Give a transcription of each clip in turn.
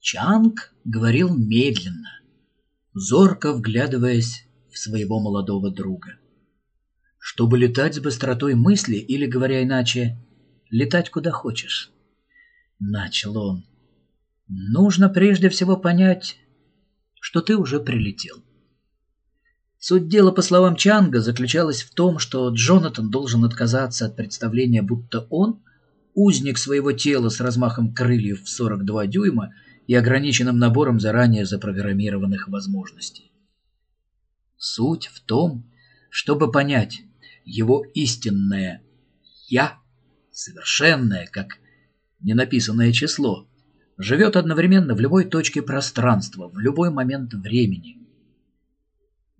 Чанг говорил медленно, зорко вглядываясь в своего молодого друга. Чтобы летать с быстротой мысли, или, говоря иначе, летать куда хочешь, начал он, нужно прежде всего понять, что ты уже прилетел. Суть дела, по словам Чанга, заключалась в том, что Джонатан должен отказаться от представления, будто он – узник своего тела с размахом крыльев в 42 дюйма и ограниченным набором заранее запрограммированных возможностей. Суть в том, чтобы понять его истинное «я», совершенное, как ненаписанное число, живет одновременно в любой точке пространства, в любой момент времени.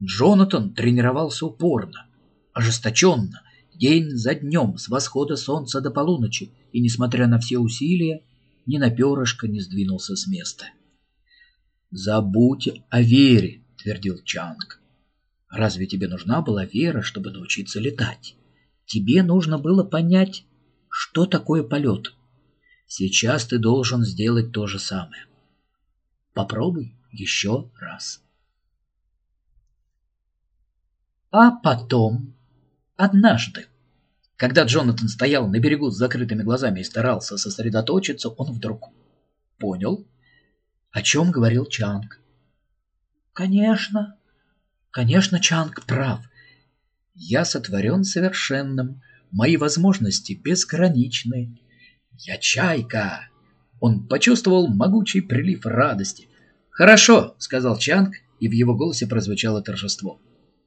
Джонатан тренировался упорно, ожесточенно, день за днем, с восхода солнца до полуночи, и, несмотря на все усилия, ни на перышко не сдвинулся с места. «Забудь о вере», — твердил Чанг. «Разве тебе нужна была вера, чтобы научиться летать? Тебе нужно было понять, что такое полет. Сейчас ты должен сделать то же самое. Попробуй еще раз». А потом, однажды, когда Джонатан стоял на берегу с закрытыми глазами и старался сосредоточиться, он вдруг понял, о чем говорил Чанг. «Конечно, конечно, Чанг прав. Я сотворен совершенным, мои возможности безграничны. Я чайка!» Он почувствовал могучий прилив радости. «Хорошо», — сказал Чанг, и в его голосе прозвучало торжество.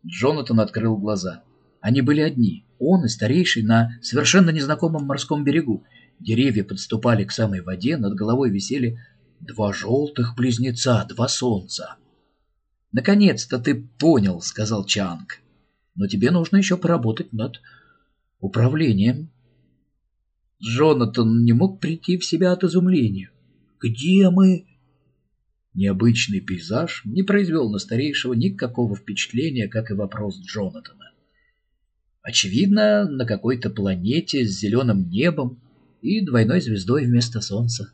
Джонатан открыл глаза. Они были одни, он и старейший на совершенно незнакомом морском берегу. Деревья подступали к самой воде, над головой висели два желтых близнеца, два солнца. «Наконец-то ты понял», — сказал Чанг. «Но тебе нужно еще поработать над управлением». Джонатан не мог прийти в себя от изумления. «Где мы?» Необычный пейзаж не произвел на старейшего никакого впечатления, как и вопрос Джонатана. Очевидно, на какой-то планете с зеленым небом и двойной звездой вместо Солнца.